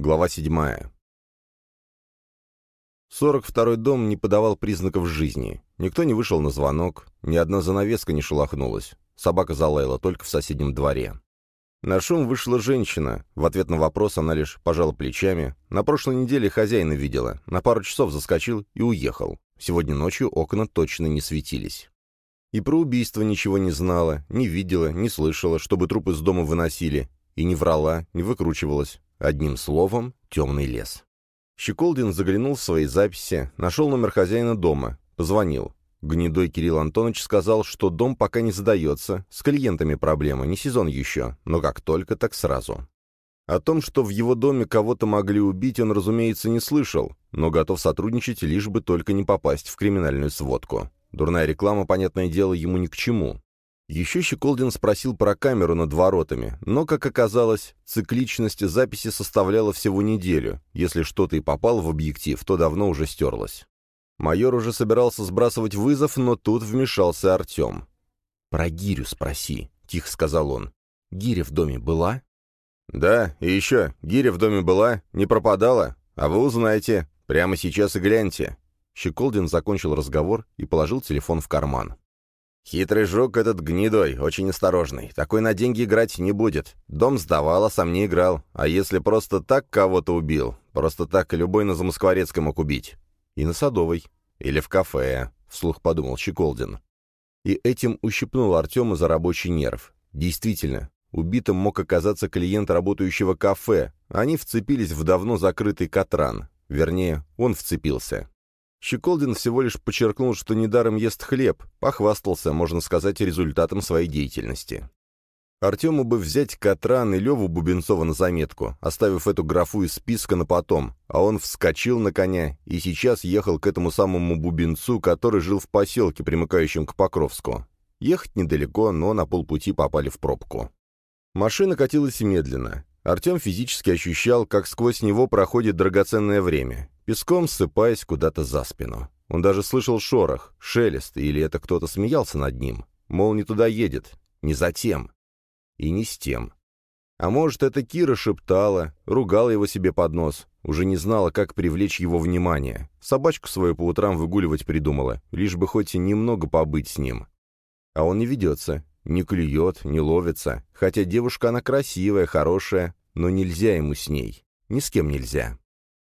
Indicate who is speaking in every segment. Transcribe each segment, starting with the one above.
Speaker 1: Глава седьмая. Сорок второй дом не подавал признаков жизни. Никто не вышел на звонок, ни одна занавеска не шелохнулась. Собака залаяла только в соседнем дворе. На шум вышла женщина. В ответ на вопрос она лишь пожала плечами. На прошлой неделе хозяина видела. На пару часов заскочил и уехал. Сегодня ночью окна точно не светились. И про убийство ничего не знала, не видела, не слышала, чтобы труп из дома выносили. И не врала, не выкручивалась. Одним словом, темный лес. Щеколдин заглянул в свои записи, нашел номер хозяина дома, позвонил. Гнедой Кирилл Антонович сказал, что дом пока не задается, с клиентами проблема, не сезон еще, но как только, так сразу. О том, что в его доме кого-то могли убить, он, разумеется, не слышал, но готов сотрудничать, лишь бы только не попасть в криминальную сводку. Дурная реклама, понятное дело, ему ни к чему. Еще Щеколдин спросил про камеру над воротами, но, как оказалось, цикличность записи составляла всего неделю. Если что-то и попало в объектив, то давно уже стерлось. Майор уже собирался сбрасывать вызов, но тут вмешался Артем. «Про гирю спроси», — тихо сказал он. «Гиря в доме была?» «Да, и еще, гиря в доме была, не пропадала, а вы узнаете. Прямо сейчас и гляньте». Щеколдин закончил разговор и положил телефон в карман. «Хитрый жук этот гнидой, очень осторожный. Такой на деньги играть не будет. Дом сдавал, а сам не играл. А если просто так кого-то убил? Просто так любой на Замоскворецкой мог убить. И на Садовой. Или в кафе», — вслух подумал Щеколдин. И этим ущипнул Артема за рабочий нерв. Действительно, убитым мог оказаться клиент работающего кафе. Они вцепились в давно закрытый катран. Вернее, он вцепился. Щеколдин всего лишь подчеркнул, что недаром ест хлеб, похвастался, можно сказать, результатом своей деятельности. Артему бы взять Катран и Леву Бубенцова на заметку, оставив эту графу из списка на потом, а он вскочил на коня и сейчас ехал к этому самому Бубенцу, который жил в поселке, примыкающем к Покровску. Ехать недалеко, но на полпути попали в пробку. Машина катилась медленно. Артем физически ощущал, как сквозь него проходит драгоценное время песком ссыпаясь куда-то за спину. Он даже слышал шорох, шелест, или это кто-то смеялся над ним. Мол, не туда едет, не за тем. И не с тем. А может, это Кира шептала, ругала его себе под нос, уже не знала, как привлечь его внимание. Собачку свою по утрам выгуливать придумала, лишь бы хоть и немного побыть с ним. А он не ведется, не клюет, не ловится, хотя девушка она красивая, хорошая, но нельзя ему с ней. Ни с кем нельзя.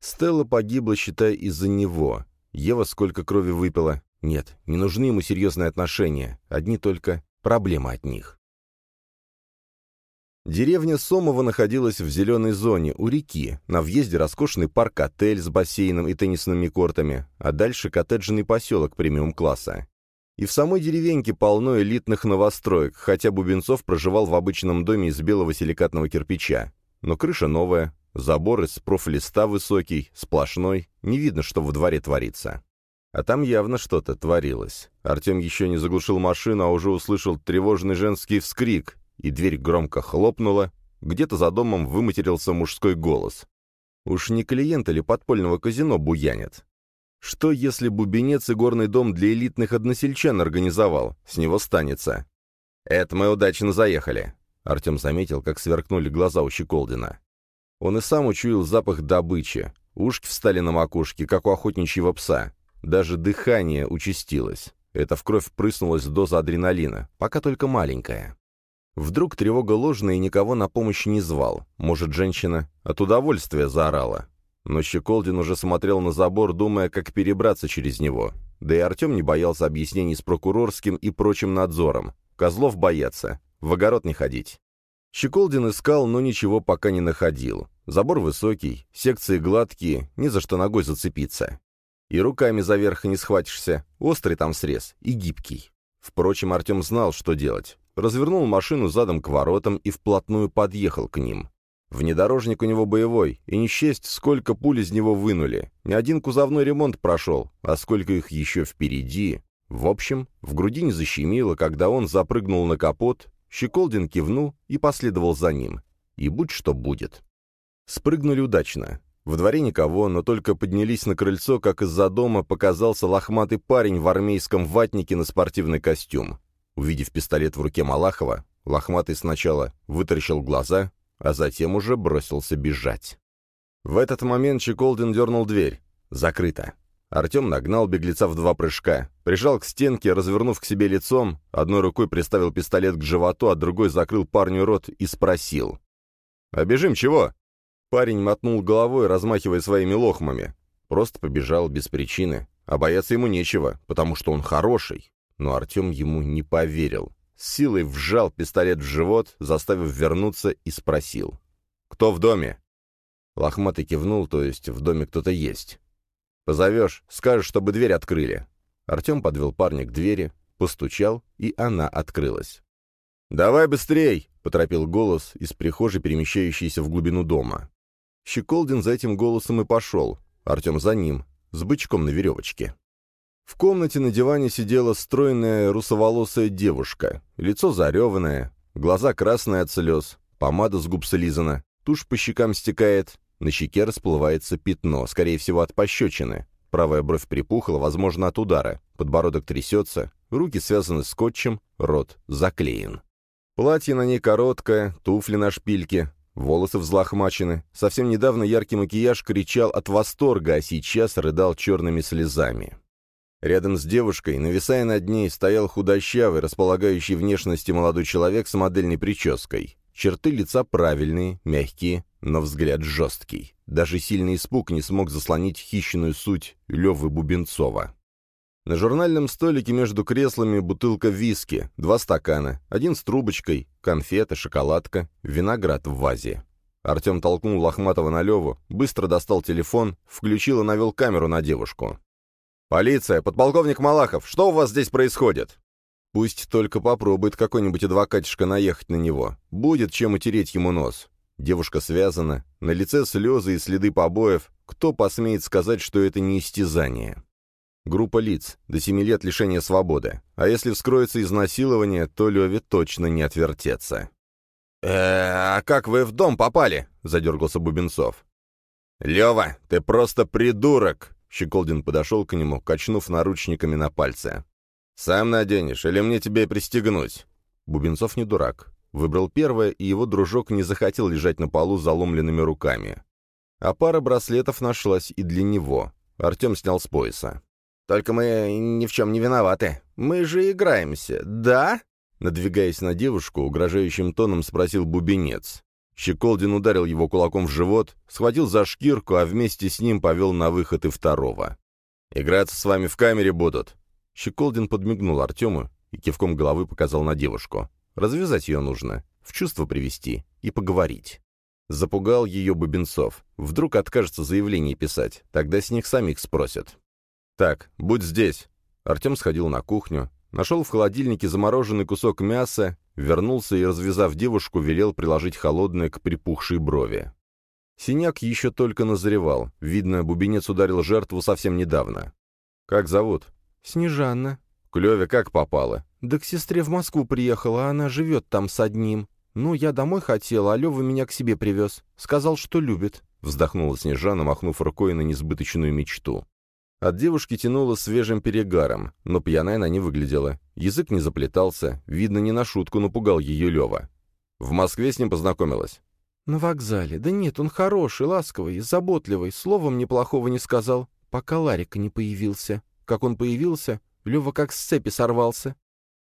Speaker 1: Стелла погибла, считай, из-за него. Ева сколько крови выпила. Нет, не нужны ему серьезные отношения. Одни только проблемы от них. Деревня Сомова находилась в зеленой зоне, у реки. На въезде роскошный парк-отель с бассейном и теннисными кортами, а дальше коттеджный поселок премиум-класса. И в самой деревеньке полно элитных новостроек, хотя Бубенцов проживал в обычном доме из белого силикатного кирпича. Но крыша новая, Забор из профлиста высокий, сплошной, не видно, что во дворе творится. А там явно что-то творилось. Артем еще не заглушил машину, а уже услышал тревожный женский вскрик, и дверь громко хлопнула. Где-то за домом выматерился мужской голос. Уж не клиент или подпольного казино буянят. Что, если бубенец и горный дом для элитных односельчан организовал? С него станется. «Это мы удачно заехали», — Артем заметил, как сверкнули глаза у Щеколдина. Он и сам учуял запах добычи. Ушки встали на макушке, как у охотничьего пса. Даже дыхание участилось. Это в кровь прыснулась доза адреналина, пока только маленькая. Вдруг тревога ложная и никого на помощь не звал. Может, женщина от удовольствия заорала. Но Щеколдин уже смотрел на забор, думая, как перебраться через него. Да и Артем не боялся объяснений с прокурорским и прочим надзором. Козлов боятся. В огород не ходить. Щеколдин искал, но ничего пока не находил. Забор высокий, секции гладкие, ни за что ногой зацепиться. И руками за верх не схватишься, острый там срез и гибкий. Впрочем, Артем знал, что делать. Развернул машину задом к воротам и вплотную подъехал к ним. Внедорожник у него боевой, и не счесть, сколько пуль из него вынули. Ни один кузовной ремонт прошел, а сколько их еще впереди. В общем, в груди не защемило, когда он запрыгнул на капот, Щеколдин кивнул и последовал за ним. И будь что будет. Спрыгнули удачно. В дворе никого, но только поднялись на крыльцо, как из-за дома показался лохматый парень в армейском ватнике на спортивный костюм. Увидев пистолет в руке Малахова, лохматый сначала вытаращил глаза, а затем уже бросился бежать. В этот момент Чеколдин дернул дверь. Закрыто. Артем нагнал беглеца в два прыжка, прижал к стенке, развернув к себе лицом, одной рукой приставил пистолет к животу, а другой закрыл парню рот и спросил. «Обежим чего?» Парень мотнул головой, размахивая своими лохмами. Просто побежал без причины. А бояться ему нечего, потому что он хороший. Но Артем ему не поверил. С силой вжал пистолет в живот, заставив вернуться, и спросил. «Кто в доме?» Лохматый кивнул, то есть в доме кто-то есть. «Позовешь, скажешь, чтобы дверь открыли». Артем подвел парня к двери, постучал, и она открылась. «Давай быстрей!» — поторопил голос из прихожей, перемещающийся в глубину дома. Щеколдин за этим голосом и пошел, Артем за ним, с бычком на веревочке. В комнате на диване сидела стройная русоволосая девушка, лицо зареванное, глаза красные от слез, помада с губ слизана, тушь по щекам стекает, на щеке расплывается пятно, скорее всего, от пощечины. Правая бровь припухла, возможно, от удара, подбородок трясется, руки связаны скотчем, рот заклеен. Платье на ней короткое, туфли на шпильке, волосы взлохмачены. Совсем недавно яркий макияж кричал от восторга, а сейчас рыдал черными слезами. Рядом с девушкой, нависая над ней, стоял худощавый, располагающий внешности молодой человек с модельной прической. Черты лица правильные, мягкие, но взгляд жесткий. Даже сильный испуг не смог заслонить хищную суть Левы Бубенцова. На журнальном столике между креслами бутылка виски, два стакана, один с трубочкой, конфета, шоколадка, виноград в вазе. Артем толкнул Лохматова на Леву, быстро достал телефон, включил и навел камеру на девушку. «Полиция! Подполковник Малахов! Что у вас здесь происходит?» Пусть только попробует какой-нибудь адвокатишка наехать на него. Будет чем утереть ему нос. Девушка связана, на лице слезы и следы побоев. Кто посмеет сказать, что это не истязание? Группа лиц, до семи лет лишения свободы. А если вскроется изнасилование, то Леве точно не отвертеться. э а как вы в дом попали?» — задергался Бубенцов. «Лева, ты просто придурок!» Щеколдин подошел к нему, качнув наручниками на пальце. «Сам наденешь, или мне тебе пристегнуть?» Бубенцов не дурак. Выбрал первое, и его дружок не захотел лежать на полу с заломленными руками. А пара браслетов нашлась и для него. Артем снял с пояса. Только мы ни в чем не виноваты. Мы же играемся, да?» Надвигаясь на девушку, угрожающим тоном спросил бубенец. Щеколдин ударил его кулаком в живот, схватил за шкирку, а вместе с ним повел на выход и второго. «Играться с вами в камере будут». Щеколдин подмигнул Артему и кивком головы показал на девушку. «Развязать ее нужно, в чувство привести и поговорить». Запугал ее Бубенцов. Вдруг откажется заявление писать, тогда с них самих спросят. «Так, будь здесь». Артем сходил на кухню, нашел в холодильнике замороженный кусок мяса, вернулся и, развязав девушку, велел приложить холодное к припухшей брови. Синяк еще только назревал. Видно, бубенец ударил жертву совсем недавно. «Как зовут?» «Снежанна». «К Леве как попала?» «Да к сестре в Москву приехала, она живет там с одним. Ну, я домой хотела, а Лева меня к себе привез. Сказал, что любит». Вздохнула Снежана, махнув рукой на несбыточную мечту. От девушки тянуло свежим перегаром, но пьяная она не выглядела. Язык не заплетался, видно, не на шутку напугал ее Лева. В Москве с ним познакомилась. «На вокзале. Да нет, он хороший, ласковый, заботливый, словом неплохого не сказал, пока Ларика не появился. Как он появился, Лева как с цепи сорвался».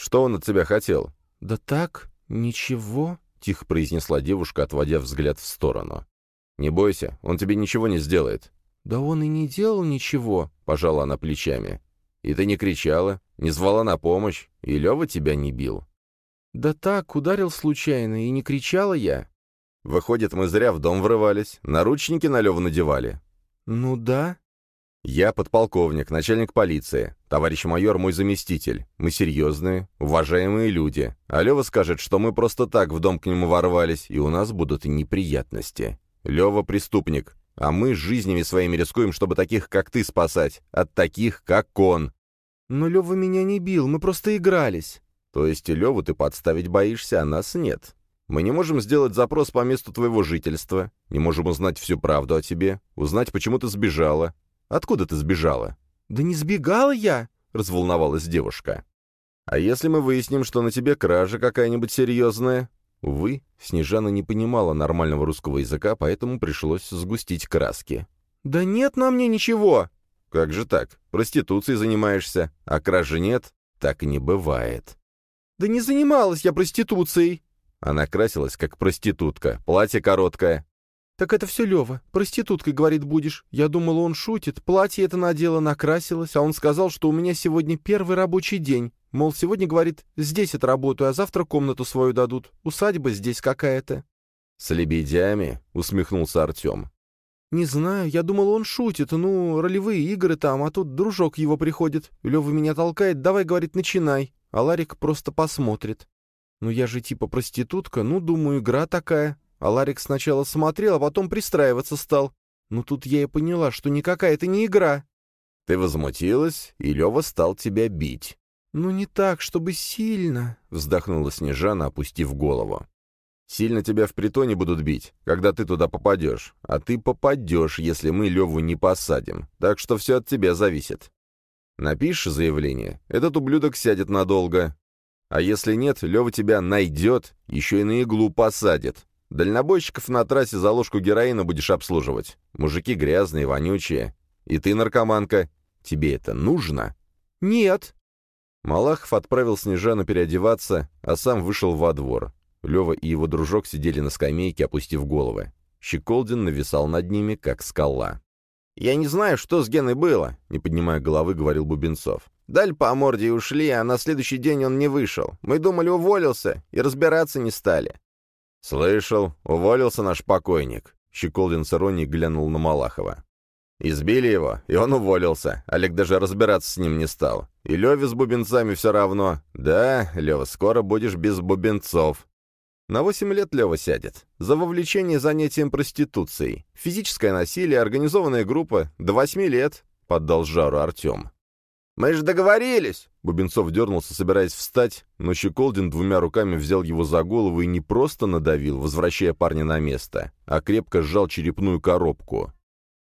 Speaker 1: «Что он от тебя хотел?» «Да так, ничего», — тихо произнесла девушка, отводя взгляд в сторону. «Не бойся, он тебе ничего не сделает. «Да он и не делал ничего», — пожала она плечами. «И ты не кричала, не звала на помощь, и Лева тебя не бил». «Да так, ударил случайно, и не кричала я». «Выходит, мы зря в дом врывались, наручники на Леву надевали». «Ну да». «Я подполковник, начальник полиции. Товарищ майор мой заместитель. Мы серьезные, уважаемые люди. А Лева скажет, что мы просто так в дом к нему ворвались, и у нас будут неприятности. Лева преступник, а мы жизнями своими рискуем, чтобы таких, как ты, спасать. От таких, как он. Но Лева меня не бил, мы просто игрались. То есть Леву ты подставить боишься, а нас нет. Мы не можем сделать запрос по месту твоего жительства, не можем узнать всю правду о тебе, узнать, почему ты сбежала. Откуда ты сбежала? Да не сбегала я, разволновалась девушка. А если мы выясним, что на тебе кража какая-нибудь серьезная? Увы, Снежана не понимала нормального русского языка, поэтому пришлось сгустить краски.
Speaker 2: «Да нет на мне ничего!»
Speaker 1: «Как же так? Проституцией занимаешься, а кражи нет?» «Так не бывает».
Speaker 2: «Да не занималась я проституцией!»
Speaker 1: Она красилась, как проститутка, платье короткое.
Speaker 2: «Так это все Лева. Проституткой, говорит, будешь. Я думала, он шутит. Платье это надела, накрасилась, а он сказал, что у меня сегодня первый рабочий день. Мол, сегодня, говорит, здесь отработаю, а завтра комнату свою дадут. Усадьба здесь какая-то».
Speaker 1: «С лебедями?» — усмехнулся Артем.
Speaker 2: «Не знаю, я думал, он шутит. Ну, ролевые игры там, а тут дружок его приходит. Лева меня толкает, давай, говорит, начинай. А Ларик просто посмотрит. Ну, я же типа проститутка, ну, думаю, игра такая. А Ларик сначала смотрел, а потом пристраиваться стал. Ну тут я и поняла, что никакая это не игра.
Speaker 1: Ты возмутилась, и Лева стал тебя бить.
Speaker 2: «Ну не так, чтобы сильно», —
Speaker 1: вздохнула Снежана, опустив голову. «Сильно тебя в притоне будут бить, когда ты туда попадешь. А ты попадешь, если мы Леву не посадим. Так что все от тебя зависит. Напишешь заявление, этот ублюдок сядет надолго. А если нет, Лева тебя найдет, еще и на иглу посадит. Дальнобойщиков на трассе за ложку героина будешь обслуживать. Мужики грязные, вонючие. И ты наркоманка. Тебе это нужно?
Speaker 2: Нет.
Speaker 1: Малахов отправил Снежану переодеваться, а сам вышел во двор. Лева и его дружок сидели на скамейке, опустив головы. Щеколдин нависал над ними, как скала.
Speaker 3: «Я не знаю, что с Геной было», — не поднимая головы, говорил Бубенцов. «Дали по морде и ушли, а на следующий день он не вышел. Мы думали, уволился, и разбираться не стали.
Speaker 1: «Слышал, уволился наш покойник», — Щеколдин с иронией глянул на Малахова. «Избили его, и он уволился. Олег даже разбираться с ним не стал. И Леве с бубенцами все равно. Да, Лева, скоро будешь без бубенцов». На восемь лет Лева сядет. За вовлечение занятием проституцией. Физическое насилие, организованная группа. До восьми лет, — поддал жару Артем.
Speaker 3: «Мы же договорились!»
Speaker 1: Бубенцов дернулся, собираясь встать, но Щеколдин двумя руками взял его за голову и не просто надавил, возвращая парня на место, а крепко сжал черепную коробку.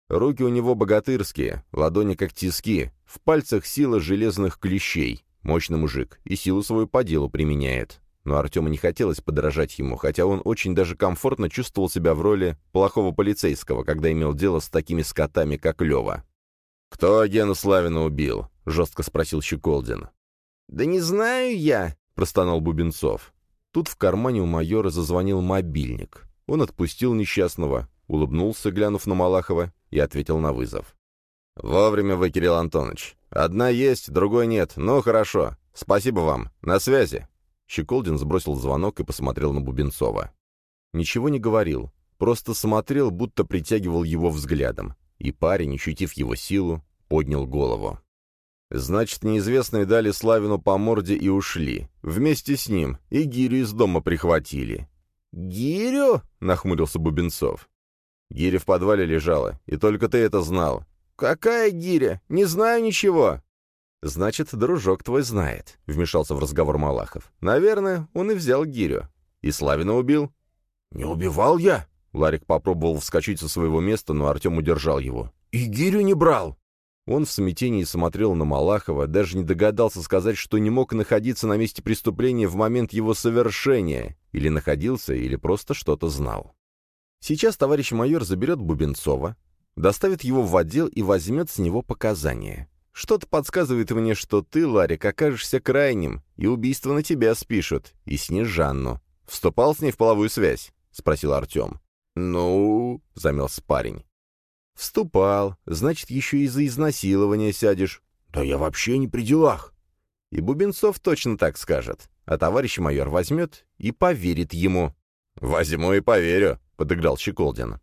Speaker 1: Руки у него богатырские, ладони как тиски, в пальцах сила железных клещей. Мощный мужик, и силу свою по делу применяет. Но Артему не хотелось подражать ему, хотя он очень даже комфортно чувствовал себя в роли плохого полицейского, когда имел дело с такими скотами, как Лева. «Кто Гену Славина убил?» — жестко спросил Щеколдин.
Speaker 3: «Да не знаю я», —
Speaker 1: простонал Бубенцов. Тут в кармане у майора зазвонил мобильник. Он отпустил несчастного, улыбнулся, глянув на Малахова, и ответил на вызов. «Вовремя вы, Кирилл Антонович. Одна есть, другой нет. Ну, хорошо. Спасибо вам. На связи». Щеколдин сбросил звонок и посмотрел на Бубенцова. Ничего не говорил, просто смотрел, будто притягивал его взглядом и парень, ощутив его силу, поднял голову. Значит, неизвестные дали Славину по морде и ушли. Вместе с ним и гирю из дома прихватили.
Speaker 3: «Гирю?»
Speaker 1: — нахмурился Бубенцов. Гиря в подвале лежала, и только ты это знал.
Speaker 3: «Какая гиря? Не знаю ничего».
Speaker 1: «Значит, дружок твой знает», — вмешался в разговор Малахов. «Наверное, он и взял гирю. И Славина убил».
Speaker 3: «Не убивал я»,
Speaker 1: Ларик попробовал вскочить со своего места, но Артем удержал его.
Speaker 3: «И гирю не брал!»
Speaker 1: Он в смятении смотрел на Малахова, даже не догадался сказать, что не мог находиться на месте преступления в момент его совершения, или находился, или просто что-то знал. Сейчас товарищ майор заберет Бубенцова, доставит его в отдел и возьмет с него показания. Что-то подсказывает мне, что ты, Ларик, окажешься крайним, и убийство на тебя спишут, и Снежанну. Вступал с ней в половую связь? — спросил Артем.
Speaker 3: «Ну...» — замялся парень.
Speaker 1: «Вступал. Значит, еще и за изнасилование сядешь».
Speaker 3: «Да я вообще не при делах».
Speaker 1: И Бубенцов точно так скажет. А товарищ майор возьмет и поверит ему. «Возьму и поверю», — подыграл Щеколдин.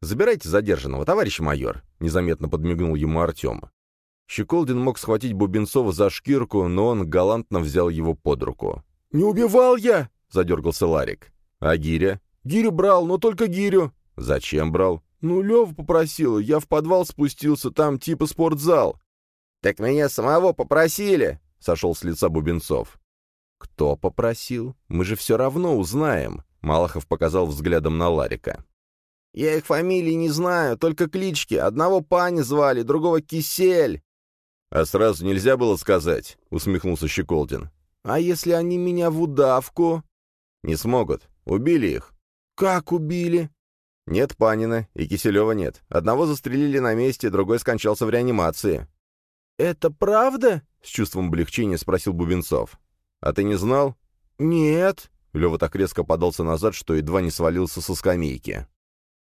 Speaker 1: «Забирайте задержанного, товарищ майор», — незаметно подмигнул ему Артем. Щеколдин мог схватить Бубенцова за шкирку, но он галантно взял его под руку.
Speaker 3: «Не убивал я!»
Speaker 1: — задергался Ларик. «А Гиря?»
Speaker 3: «Гирю брал, но только гирю».
Speaker 1: «Зачем брал?»
Speaker 3: «Ну, Лев попросил, я в подвал спустился, там типа спортзал».
Speaker 2: «Так меня самого попросили», — сошел с лица Бубенцов.
Speaker 1: «Кто попросил? Мы же все равно узнаем», — Малахов показал взглядом на Ларика.
Speaker 2: «Я их фамилии не знаю, только клички. Одного Пани звали, другого Кисель».
Speaker 1: «А сразу нельзя было сказать», — усмехнулся Щеколдин.
Speaker 2: «А если они меня в удавку?»
Speaker 1: «Не смогут. Убили их».
Speaker 2: «Как убили?»
Speaker 1: «Нет Панина, и Киселева нет. Одного застрелили на месте, другой скончался в реанимации».
Speaker 2: «Это правда?»
Speaker 1: — с чувством облегчения спросил Бубенцов. «А ты не знал?»
Speaker 2: «Нет».
Speaker 1: Лева так резко подался назад, что едва не свалился со скамейки.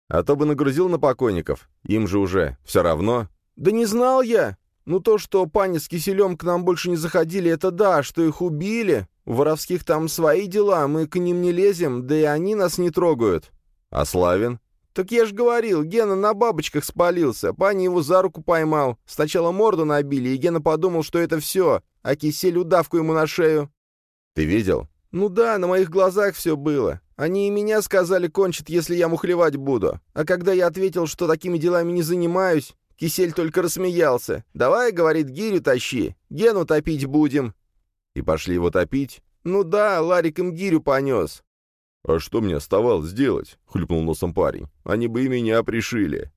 Speaker 1: «А то бы нагрузил на покойников. Им же уже все равно».
Speaker 2: «Да не знал я. Ну то, что пани с киселем к нам больше не заходили, это да, что их убили. У воровских там свои дела, мы к ним не лезем, да и они нас не трогают».
Speaker 1: «А Славин?»
Speaker 2: «Так я ж говорил, Гена на бабочках спалился, пани его за руку поймал. Сначала морду набили, и Гена подумал, что это все, а кисель удавку ему на шею».
Speaker 1: «Ты видел?»
Speaker 2: «Ну да, на моих глазах все было. Они и меня сказали кончат, если я мухлевать буду. А когда я ответил, что такими делами не занимаюсь, Кисель только рассмеялся. «Давай, — говорит, — гирю тащи, Гену топить будем».
Speaker 1: «И пошли его топить?»
Speaker 2: «Ну да, Ларик им гирю понес».
Speaker 1: «А что мне оставалось делать?» — хлюпнул носом парень. «Они бы и меня пришили».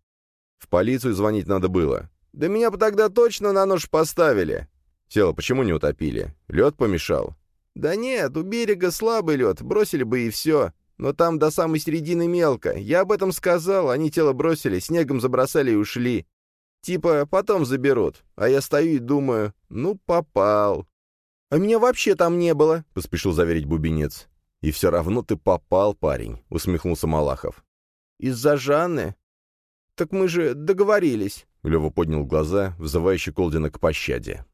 Speaker 1: «В полицию звонить надо было».
Speaker 2: «Да меня бы тогда точно на нож поставили».
Speaker 1: «Тело почему не утопили? Лед помешал?»
Speaker 2: «Да нет, у берега слабый лед, бросили бы и все. Но там до самой середины мелко. Я об этом сказал, они тело бросили, снегом забросали и ушли. Типа, потом заберут. А я стою и думаю, ну, попал. «А меня вообще там не было», — поспешил заверить Бубенец.
Speaker 1: «И все равно ты попал, парень», — усмехнулся Малахов.
Speaker 2: «Из-за Жанны? Так мы же договорились».
Speaker 1: Лева поднял глаза, взывающий Колдина к пощаде.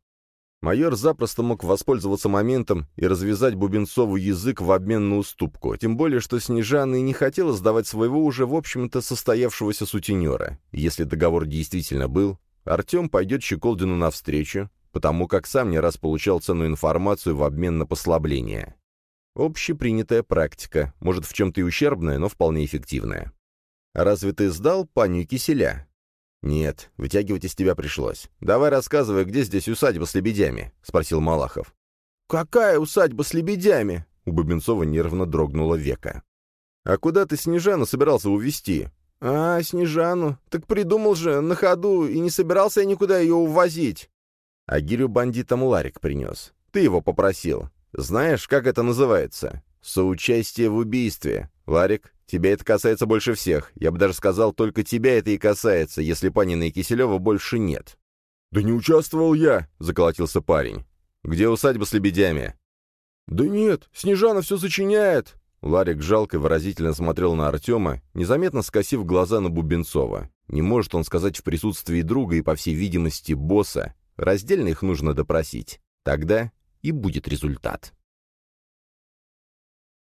Speaker 1: Майор запросто мог воспользоваться моментом и развязать Бубенцову язык в обмен на уступку, тем более, что Снежана и не хотела сдавать своего уже, в общем-то, состоявшегося сутенера. Если договор действительно был, Артем пойдет Щеколдину навстречу, потому как сам не раз получал ценную информацию в обмен на послабление. Общепринятая практика, может, в чем-то и ущербная, но вполне эффективная. «Разве ты сдал паню киселя?» «Нет, вытягивать из тебя пришлось. Давай рассказывай, где здесь усадьба с лебедями?» — спросил Малахов.
Speaker 2: «Какая усадьба с лебедями?»
Speaker 1: У Бубенцова нервно дрогнуло века. «А куда ты Снежану собирался увезти?»
Speaker 2: «А, Снежану? Так придумал же, на ходу, и не собирался я никуда ее увозить».
Speaker 1: А гирю бандитам Ларик принес. Ты его попросил. Знаешь, как это называется? Соучастие в убийстве. Ларик, тебя это касается больше всех. Я бы даже сказал, только тебя это и касается, если Панина и Киселева больше нет.
Speaker 2: «Да не участвовал я», — заколотился парень.
Speaker 1: «Где усадьба с лебедями?»
Speaker 2: «Да нет, Снежана все сочиняет».
Speaker 1: Ларик жалко и выразительно смотрел на Артема, незаметно скосив глаза на Бубенцова. Не может он сказать в присутствии друга и, по всей видимости, босса. Раздельно их нужно допросить. Тогда и будет результат.